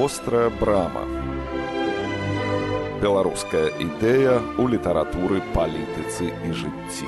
вострая брама. Беларуская ідэя ў літаратуры палітыцы і жыцці.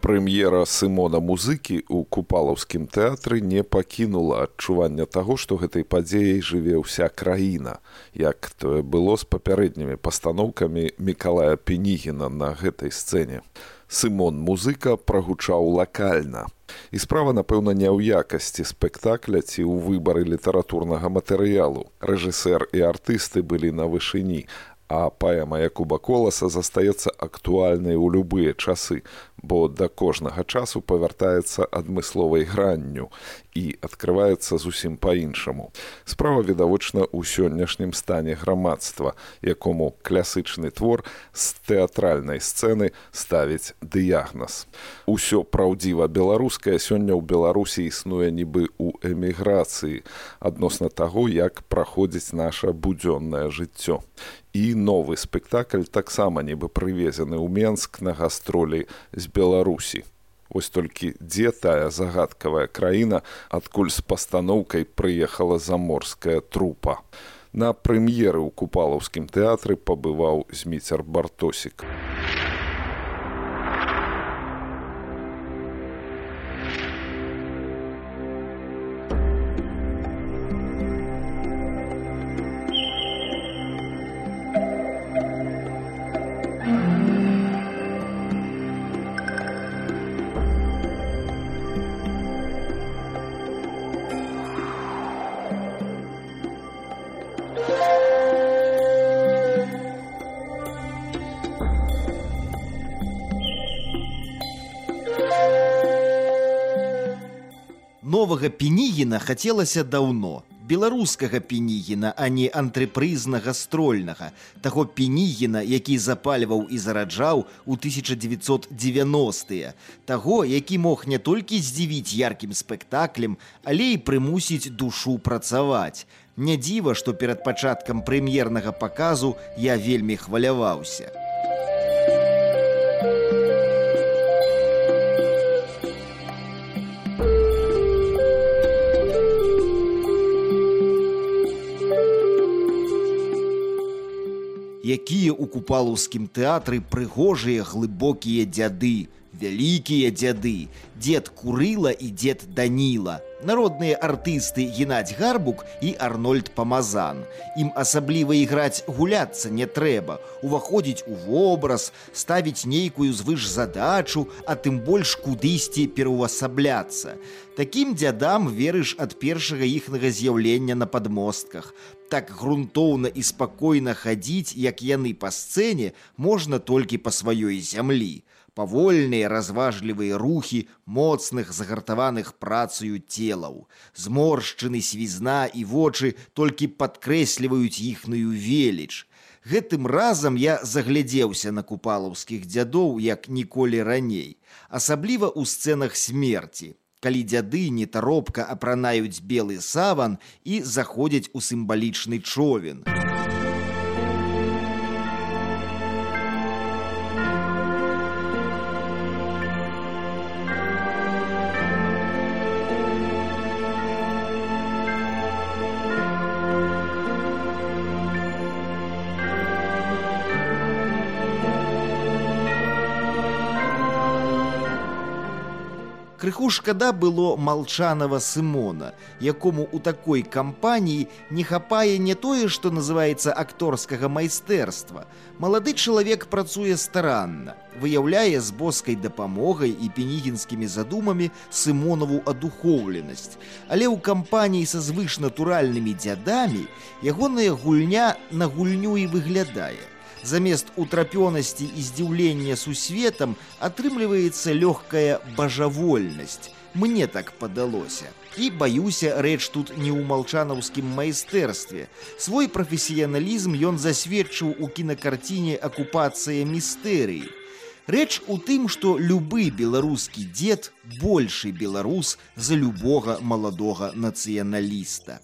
Прэм'ера сымона музыкі ў купалаўскім тэатры не пакінула адчування таго што гэтай падзеяй жыве ўся краіна як тое было з папярэднімі пастаноўкамі мікалая пенігіна на гэтай сцэне Сымон музыка прагучаў лакальна. І справа, напэўна, не ў якасці спектакля ці ў выбары літаратурнага матэрыялу. Рэжысэр і артысты былі на вышыні, а паэма Якуба коласа застаецца актуальнай у любыя часы, бо да кожнага часу павяртаецца адмысловай гранню і адкрываецца зусім па-іншаму. Справа відавочна ў сённяшнім стане грамадства, якому класычны твор з тэатральнай сцэны ставіць дыягназ. Усё праўдзіва беларускае сёння ў Беларусі існуе нібы ў эміграцыі адносна таго, як праходзіць наша будзённае жыццё. І новы спектакль таксама нібы прывезены ў Менск на гастролі з беларусі. Вось толькі дзе тая загадкавая краіна адкуль з пастаноўкай прыехала заморская трупа. На прэм'еры ў купалаўскім тэатры пабываў зміцер бартосік пенігіна хацелася даўно. Беларускага пенігіна а не антрепрызнага строльнага. Таго пенігіна які запальваў і зараджаў у 1990е таго які мог не толькі здзівіць яркім спектаклем але і прымусіць душу працаваць. Не дзіва што перад пачаткам прэм'ернага паказу я вельмі хваляваўся якія ў купалаўскім тэатры прыгожыя глыбокія дзяды, вялікія дзяды, дзед курыла і дзед даніла. Народныя артысты геннадзь гарбук і арнольд памазан. Ім асабліва іграць гуляцца не трэба, уваходзіць у вобраз, ставіць нейкую звыш задачу, а тым больш кудысьці пераўвасабляцца. Такім дзядам верыш ад першага іхнага з'яўлення на падмостках. Так грунтоўна і спакойна хадзіць, як яны па сцэне можна толькі па сваёй зямлі. Павольныя разважлівыя рухі моцных загартаваных працаю целаў. Зморшчыны свізна і вочы толькі падкрэсліваюць іхную веліч. Гэтым разам я заглядзеўся на купалаўскіх дзядоў як ніколі раней асабліва ў сцэнах смерти калі дзяды нетаропка апранаюць белы саван і заходзяць у сімвалічны човен у крыху шкада было малчанова сымона якому у такой кампаніі не хапае не тое што называецца акторскага майстэрства. Малады чалавек працуе старанна выяўляе з боскай дапамогай і пенігінскімі задумамі сымонаву адухоўленасць. Але ў кампаніі са звышнатуральнымі дзядамі ягоная гульня на гульню і выглядае замест утрапёнасці і здзіўлення сусветам атрымліваецца лёгкая бажавольнасць. Мне так падалося. І баюся, рэч тут не ў малчанаўскім майстэрстве. Свой прафесіяналізм ён засведчыў у кінакарціне акупацыя містэрыі. Рэч у тым, што любы беларускі дзед большы беларус за любога маладога нацыяналіста.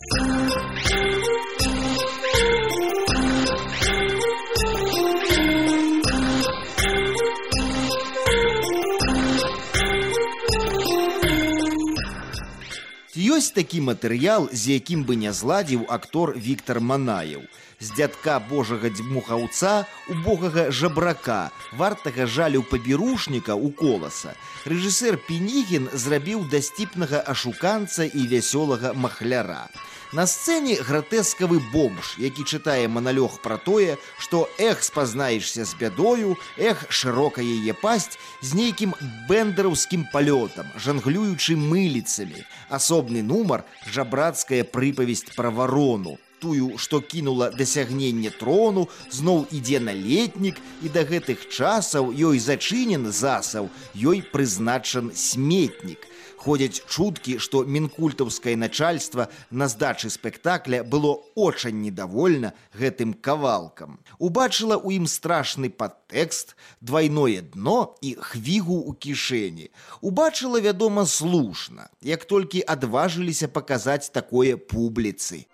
Вось такі матэрыял, з якім бы не зладзіў актор Віктор Манаеў. З дзядка божага дзьмухаўца убогага жабрака, вартага жалю пабірушніка у коласа. Рэжысэр Пенігін зрабіў дасціпнага ашуканца і вясёлага махляра. На сцэне гратэскавы бомж, які чытае маналёг пра тое, што эх спазнаешся з бядою, эх шырока яе пасць з нейкім бэндараўскім палётам, жанглюючы мыліцамі. Асобны нумар жабрацкая прыпавесць пра варону. Тую, што кінула дасягненне трону, зноў ідзе на летнік і да гэтых часаў ёй зачынен засаў, ёй прызначан сметнік. Ходзяць чуткі што мінкультаўскае начальства на здачы спектакля было очень недовольна гэтым кавалкам. Убачыла у ім страшны падтэкст двойное дно і хвігу у кішэні. Убачыла вядома слушна як толькі адважыліся паказаць такое публіцы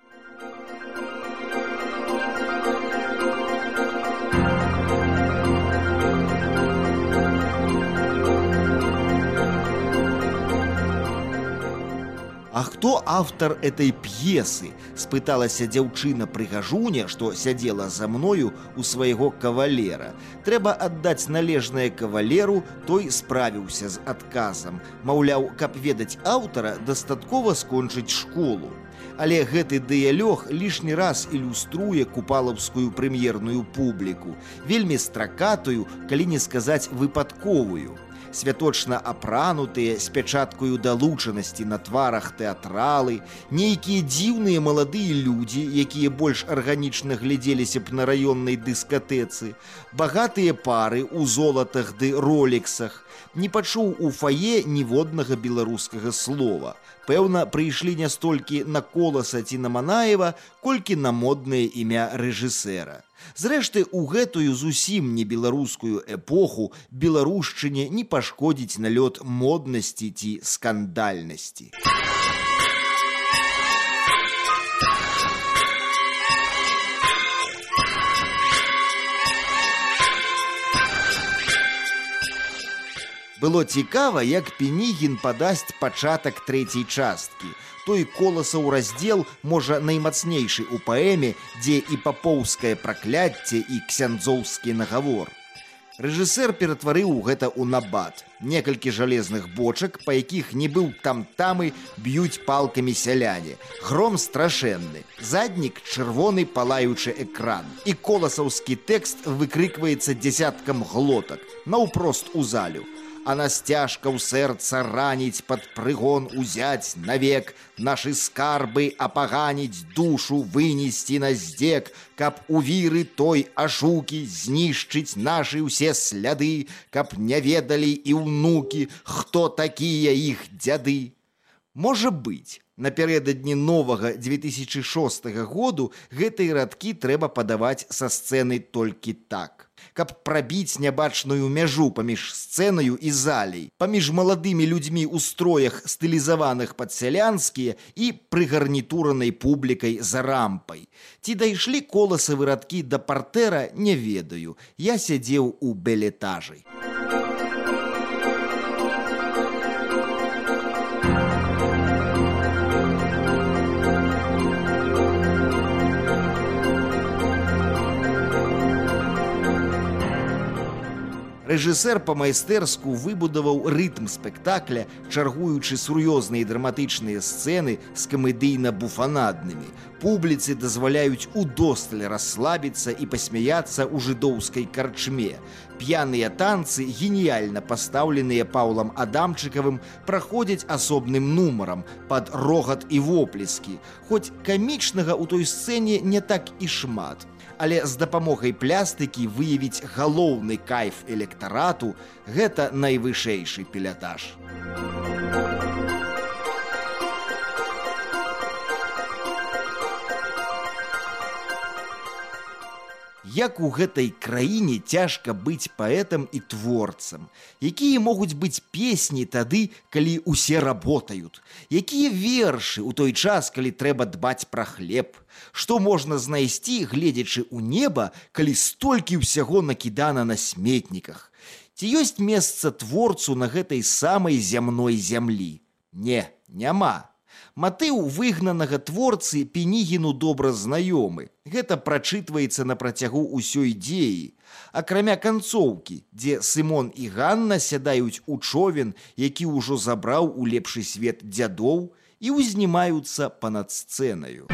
А хто автор этой п'есы спыталася дзяўчына прыгажуня што сядзела за мною у свайго кавалера. Трэба аддаць належнае кавалеру той справіўся з адказам. Маўляў каб ведаць аўтара дастаткова скончыць школу але гэты дыялёг лішні раз ілюструе купалаўскую прэм'ерную публіку. Вельмі стракатую калі не сказаць выпадковую святочна апранутыя з пячаткаю далучанасці на тварах тэатралы, нейкія дзіўныя маладыя людзі, якія больш арганічна глядзеліся б на раённай дыскатэцы, багатыя пары ў золатах ды ролексах, не пачуў у фае ніводнага беларускага слова. Пэўна, прыйшлі не столькі на коласа ці на Манаева, колькі на моднае імя рэжысэра. Зрэшты, у гэтую зусім не беларускую эпоху беларушчыне не пашкодзіць налёт моднасці ці скандальнасці. Было цікава, як Пенігін падасць пачатак трэцяй часткі. Той коласаў раздзел можа наймацнейшы ў паэме, дзе і папоўскае пракляцце і ксяндзоўскі нагавор. Рэжысэр ператварыў гэта ў набат. Некалькі жалезных бочак, па якіх не быў там тамы, б'юць палкамі сяляне. Гром страшэнны. Заднік чырвоны палаючы экран. І коласаўскі тэкст выкрыкваецца дзясяткам глотак, наўпрост у залю а насцяжка ў сэрца раніць пад прыгон узяць навек. Нашы скарбы апаганіць душу вынесці на здзек каб у віры той ашукі знішчыць нашы ўсе сляды каб не ведалі і ўнукі хто такія іх дзяды. Можа быць напярэдадні новага 2006 году гэтыя радкі трэба падаваць са сцэны толькі так каб прабіць нябачную мяжу паміж сцэнаю і залей, паміж маладымі людзьмі ў строях стылізаваных пад сялянскія і прыгарнітуранай публікай за рампай. Ці дайшлі коласы вырадкі да партэра, не ведаю, я сядзеў у белетажай. Рэжысэр па-майстэрску выбудаваў рытм спектакля, чаргуючы сур'ёзныя драматычныя сцэны з камедыйна-буфанаднымі. Публіцы дазваляюць удосталь расслабіцца і пасмяяцца ў жыдоўскай карчме. П'яныя танцы, геніяльна пастаўленыя паўлам Адамчыкавым, праходзяць асобным нумарам пад рогат і воплескі. Хоць камічнага ў той сцэне не так і шмат але з дапамогай плястыкі выявіць галоўны кайф электарату гэта найвышэйшы пілятаж. Як у гэтай краіне цяжка быць паэтам і творцам, якія могуць быць песні тады, калі ўсе работаюць, якія вершы ў той час, калі трэба дбаць пра хлеб, Што можна знайсці, гледзячы ў неба, калі столькі ўсяго накідана на сметніках. Ці ёсць месца творцу на гэтай самай зямной зямлі? Не, няма. Матыў выгнанага творцы пенігіну добра знаёмы. Гэта прачытваецца на працягу ўсёй дзеі. Акрамя канцоўкі, дзе Сымон і Ганна сядаюць у човен, які ўжо забраў у лепшы свет дзядоў і ўзнімаюцца па-над сцэнаю.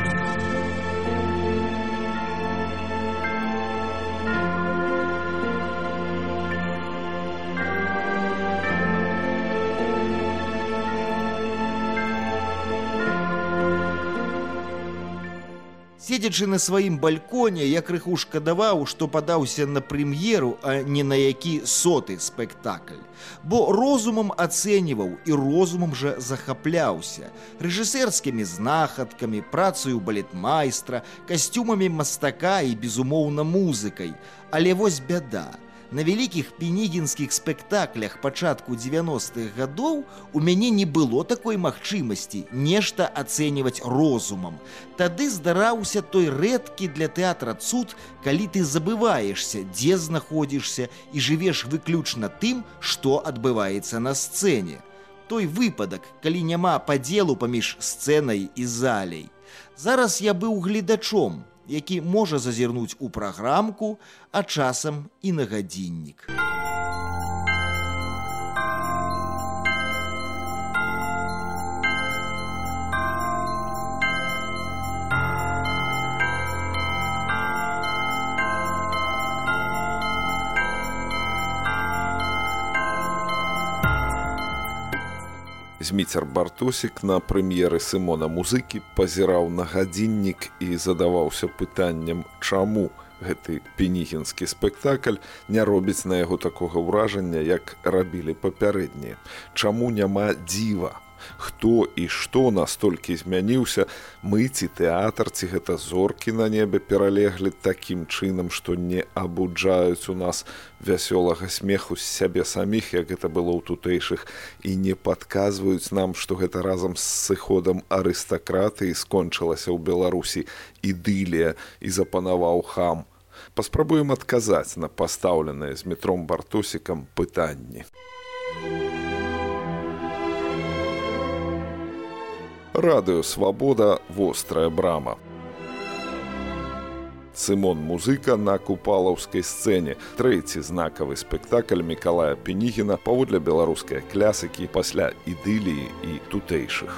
Седзячы на сваім бальконе, я крыху шкадаваў, што падаўся на прэм'еру, а не на які соты спектакль. Бо розумам ацэньваў і розумам жа захапляўся рэжысэрскімі знахадкамі, працаю балетмайстра, касцюмамі мастака і безумоўна музыкай. Але вось бяда на вялікіх пенігінскіх спектаклях пачатку 90-х гадоў у мяне не было такой магчымасці нешта ацэньваць розумам. Тады здараўся той рэдкі для тэатра цуд, калі ты забываешься, дзе знаходзішся і жывеш выключна тым, што адбываецца на сцэне. Той выпадак, калі няма падзелу паміж сцэнай і залей. Зараз я быў гледачом, які можа зазірнуць у праграмку, а часам і на гадзіннік. Зміцер бартосік на прэм'еры сымона музыкі пазіраў на гадзіннік і задаваўся пытаннем чаму гэты пенігінскі спектакль не робіць на яго такога ўражання як рабілі папярэднія. Чаму няма дзіва хто і што настолькі змяніўся. Мы ці тэатр ці гэта зоркі на небе пералеглі такім чынам што не абуджаюць у нас вясёлага смеху з сябе саміх як гэта было ў тутэйшых і не падказваюць нам што гэта разам з сыходам арыстакраты скончылася ў беларусі ідылія і запанаваў хам. Паспрабуем адказаць на пастаўленыя з метром бартусікам пытанні радыё свабода вострая брама. Сымон музыка на купалаўскай сцэне. Трэці знакавы спектакль мікалая пенігіна паводле беларускай клясыкі пасля ідыліі і тутэйшых.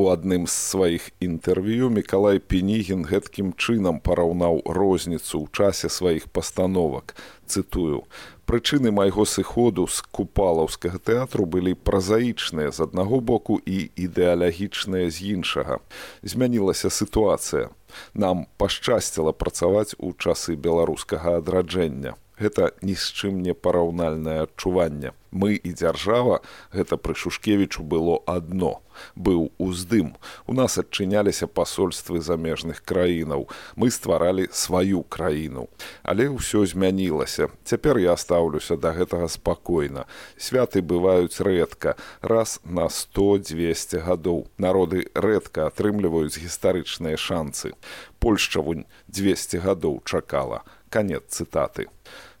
У адным з сваіх інтэрв'ю мікалай пенігін гэткім чынам параўнаў розніцу ў часе сваіх пастановак. Цытую прычыны майго сыходу з купалаўскага тэатру былі празаічныя з аднаго боку і ідэалагічныя з іншага. Змянілася сітуацыя. Нам пашчасціла працаваць у часы беларускага адраджэння гэта ні з чым не параўнальнае адчуванне. Мы і дзяржава гэта пры шушкевічу было адно. быў уздым. У нас адчыняліся пасольствы замежных краінаў. Мы стваралі сваю краіну. Але ўсё змянілася. Цяпер я стаўлюся да гэтага спакойна. Святы бываюць рэдка, раз на 100-200 гадоў. Народы рэдка атрымліваюць гістарычныя шанцы. Польшча вунь 200 гадоў чакала. Канец цытаты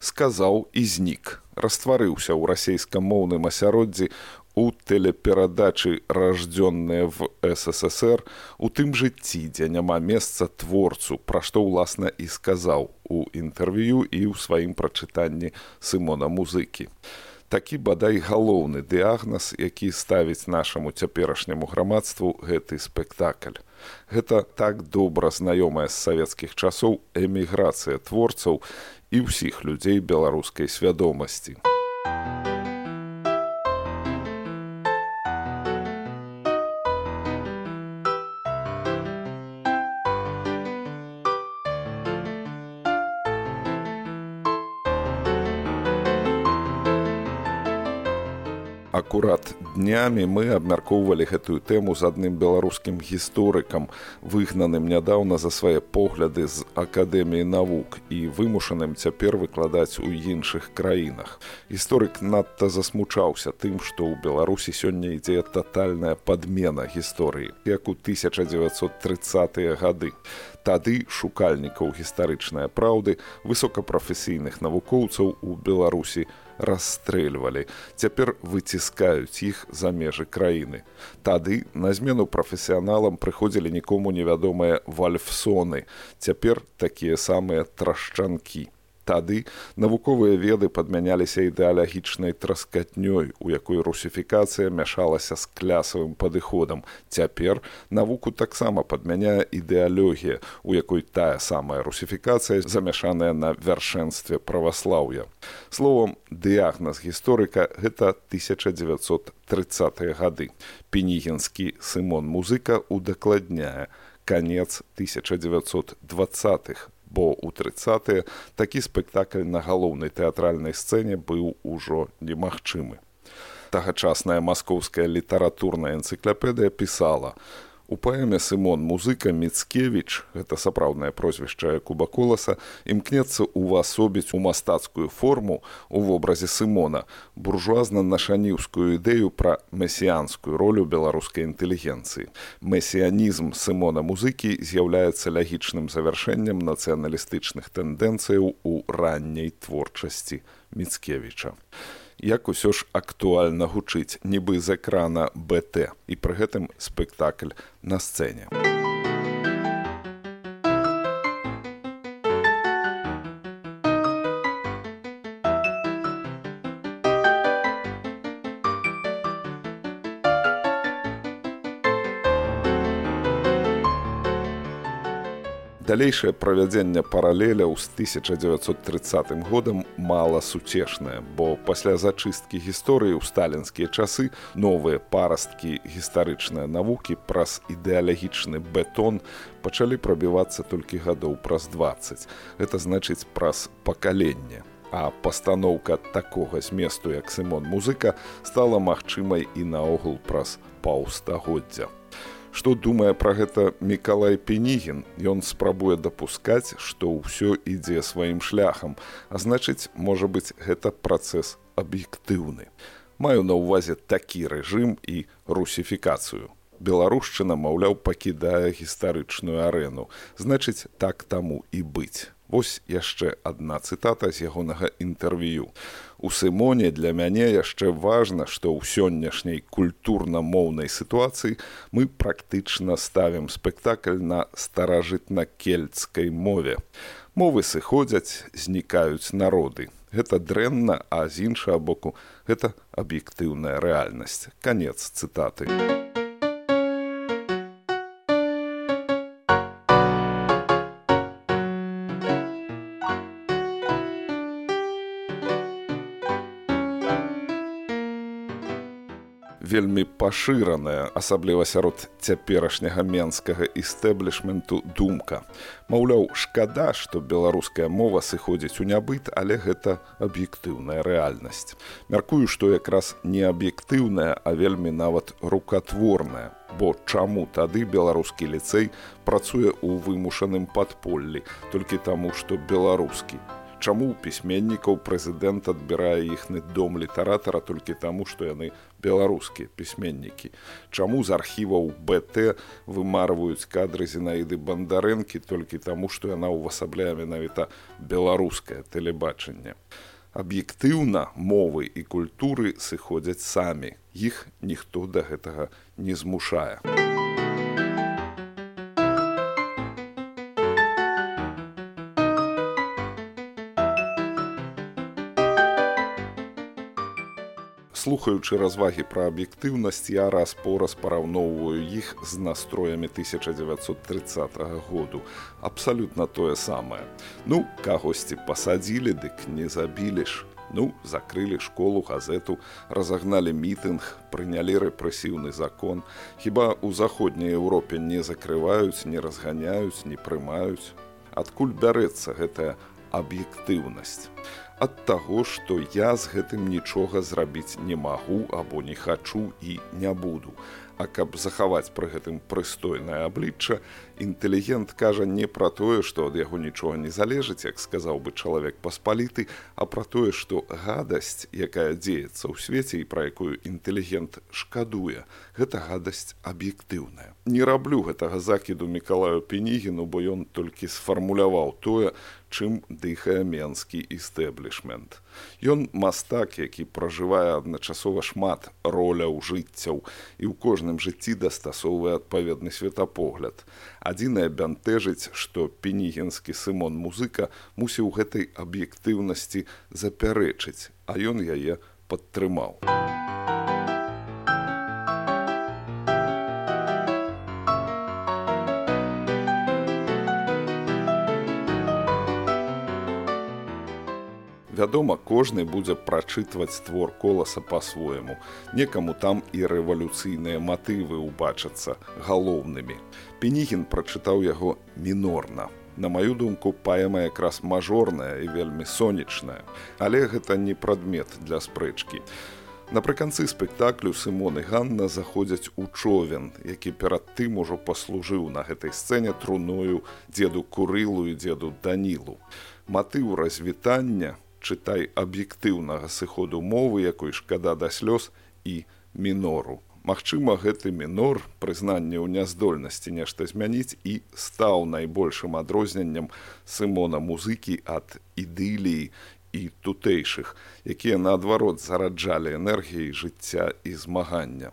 сказаў і знік, растварыўся ў расейскамоўным асяроддзі у тэлеперадачы раждзённыя в ссср у тым жыцці дзе няма месца творцу пра што ўласна і сказаў у інтэрв'ю і ў сваім прачытанні сымона музыкі такі бадай галоўны дыягназ які ставіць нашаму цяперашняму грамадству гэты спектакль гэта так добра знаёмая з савецкіх часоў эміграцыя творцаў і ўсіх людзей беларускай свядомасці. Акурат днямі мы абмяркоўвалі гэтую тэму з адным беларускім гісторыкам выгнаным нядаўна за свае погляды з акадэміі навук і вымушаным цяпер выкладаць у іншых краінах. Гісторык надта засмучаўся тым што ў беларусі сёння ідзе татальная падмена гісторыі як у 1930 гады. Тады шукальнікаў гістарычнай праўды высокапрафесійных навукоўцаў у беларусі у расстрэльвалі цяпер выціскаюць іх за межы краіны тады на змену прафесіяналам прыходзілі нікому невядомыя вальфсоны. Цяпер такія самыя трашчанкі тады навуковыя веды падмяняліся ідэалагічнай траскатнёй у якой русіфікацыя мяшалася з клясавым падыходам. Цяпер навуку таксама падмяняе ідэалогія у якой тая самая русіфікацыя замяшаная на вяршэнстве праваслаўя. Словом дыягназ гісторыка гэта 1930 гады. Пенігенскі сымон музыка удакладняе. Конец 1920х бо ў трыцатыя такі спектакль на галоўнай тэатральнай сцэне быў ужо немагчымы. Тагачасная маскоўская літаратурная энцыклапедыя пісала: У паэме Сымон музыка Мецкевіч, гэта сапраўднае прозвішча Куба коласа, імкнецца ўвасобіць у мастацкую форму у вобразе Сымона буржуазна-нашаніўскую ідэю пра месіянскую ролю беларускай інтэлігенцыі. Месіянізм Сымона музыкі з'яўляецца лагічным завяршэннем нацыяналістычных тэндэнцыяў у ранняй творчасці Мецкевіча як усё ж актуальна гучыць нібы з экрана бт і пры гэтым спектакль на сцэне. Далейшае правядзенне паралеляў з 1930 годам мала суцешнае, бо пасля зачысткі гісторыі ў сталінскія часы новыя парасткі гістарычныя навукі праз ідэалагічны бетон пачалі прабівацца толькі гадоў праз 20. Гэта значыць праз пакаленне. А пастаноўка такога зместу, як Сымон музыка стала магчымай і наогул праз паўстагоддзя. Што думае пра гэта Мікалай Пенігін, Ён спрабуе дапускаць, што ўсё ідзе сваім шляхам, а значыць, можа быць, гэта працэс аб'ектыўны. Маю на ўвазе такі рэжым і русіфікацыю. Беларушчына, маўляў, пакідае гістарычную арэну, значыць, так таму і быць. Вось яшчэ адна цытата з ягонага інтэрв'ю. У сымоне для мяне яшчэ важна, што ў сённяшняй культурна-моўнай сітуацыі мы практычна ставім спектакль на старажытна-кельцкай мове. Мовы сыходзяць, знікаюць народы. Гэта дрэнна, а з іншага боку гэта аб'ектыўная рэальнасць. Канец цытаты. Вельмі пашыраная асабліва сярод цяперашняга менскага істэблішменту думка. Маўляў шкада што беларуская мова сыходзіць у нябыт але гэта аб'ектыўная рэальнасць. Мяркую што якраз не аб'ектыўная а вельмі нават рукатворная. Бо чаму тады беларускі ліцэй працуе ў вымушаным падполлі? Толькі таму што беларускі чаму ў пісьменнікаў прэзідэнт адбірае іхны дом літаратара толькі таму што яны беларускія пісьменнікі? Чаму з архіваў бт вымарваюць кадры зінаіды бандарэнкі толькі таму што яна ўвасабляе менавіта беларускае тэлебачанне? Аб'ектыўна мовы і культуры сыходзяць самі. Іх ніхто да гэтага не змушае. у слухаючы развагі пра аб'ектыўнасць я раз пораз параўноўваю іх з настроямі 1930 году. Абсалютна тое самае. Ну кагосьці пасадзілі дык не забілі ж. Ну закрылі школу газету разагналі мітынг прынялі рэпрэсіўны закон. Хіба ў заходняй Еўропе не закрываюць не разганяюць не прымаюць? Адкуль бярэцца гэтая аб'ектыўнасць ад таго, што я з гэтым нічога зрабіць не магу або не хачу і не буду. А каб захаваць пры гэтым прыстойнае аблічча, інтэлігент кажа не пра тое, што ад яго нічога не залежыць, як сказаў бы чалавек паспаліты, а пра тое, што гадасць, якая дзеецца ў свеце і пра якую інтэлігент шкадуе, гэта гадасць аб'ектыўная. Не раблю гэтага закіду мікалаю пенігіну, бо ён толькі сфармуляваў тое, чым дыхае менскі істэблішмент. Ён мастак, які пражывае адначасова шмат роляў жыццяў і ў кожным жыцці дастасоўвае адпаведны светапогляд. Адзінае бянтэжыць, што пенігенскі сымон музыка мусіў гэтай аб'ектыўнасці запярэчыць, а ён яе падтрымаў. Вядома, кожны будзе прачытваць твор коласа па-свойму. Некаму там і рэвалюцыйныя матывы ўбачацца галоўнымі. Пенігін прачытаў яго мінорна. На маю думку, паэма якраз мажорная і вельмі сонечная, але гэта не прадмет для спрэчкі. Напрыканцы спектаклю Сымон і Ганна заходзяць у човен, які перад тым ужо паслужыў на гэтай сцэне труною дзеду курылу і дзеду Данілу. Матыў развітання чытай аб'ектыўнага сыходу мовы, якой шкада да слёз і мінору. Магчыма, гэты мінор прызнанне ў няздольнасці нешта змяніць і стаў найбольшым адрозненнем сымона музыкі ад ідыліі і тутэйшых, якія наадварот зараджалі энергіяй жыцця і змагання.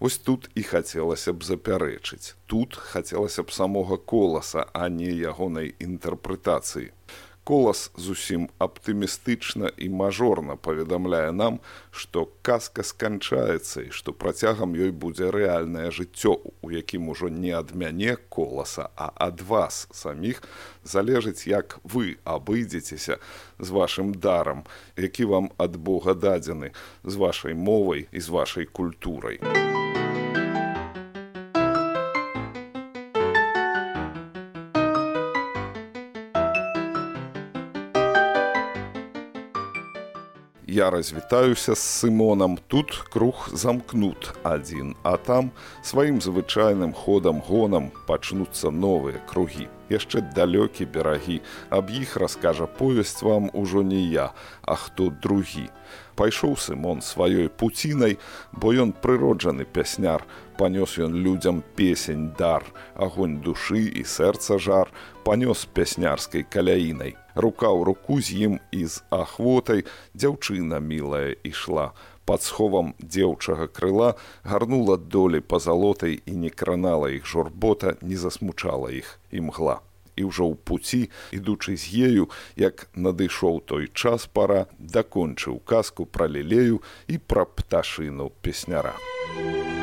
Вось тут і хацелася б запярэчыць. Тут хацелася б самога коласа, а не ягонай інтэрпрэтацыі колас зусім аптымістычна і мажорна паведамляе нам, што казка сканчаецца і што працягам ёй будзе рэальнае жыццё, у якім ужо не ад мяне коласа, а ад вас саміх залежыць, як вы абыдзецеся з вашым дарам, які вам ад Бога дадзены з вашай мовай і з вашай культурай. Я развітаюся з сымонам. Тут круг замкнут адзін а там сваім звычайным ходам гонам пачнуцца новыя кругі яшчэ далёкі берагі. Аб іх раскажа повесць вам ужо не я а хто другі. Пайшоў сымон сваёй пуцінай бо ён прыроджаны пясняр. Панёс ён людзям песень дар агонь душы і сэрца жар. Панёс пяснярскай каляінай. Рука ў руку з ім і з ахвотай дзяўчына мілая ішла. Пад сховам дзеўчага крыла гарнула долі пазалотай і не кранала іх журбота, не засмучала іх і мгла. І ўжо ў пуці, ідучы з ею, як надышоў той час пара, дакончыў казку пра лілею і пра пташыну песняра. Музыка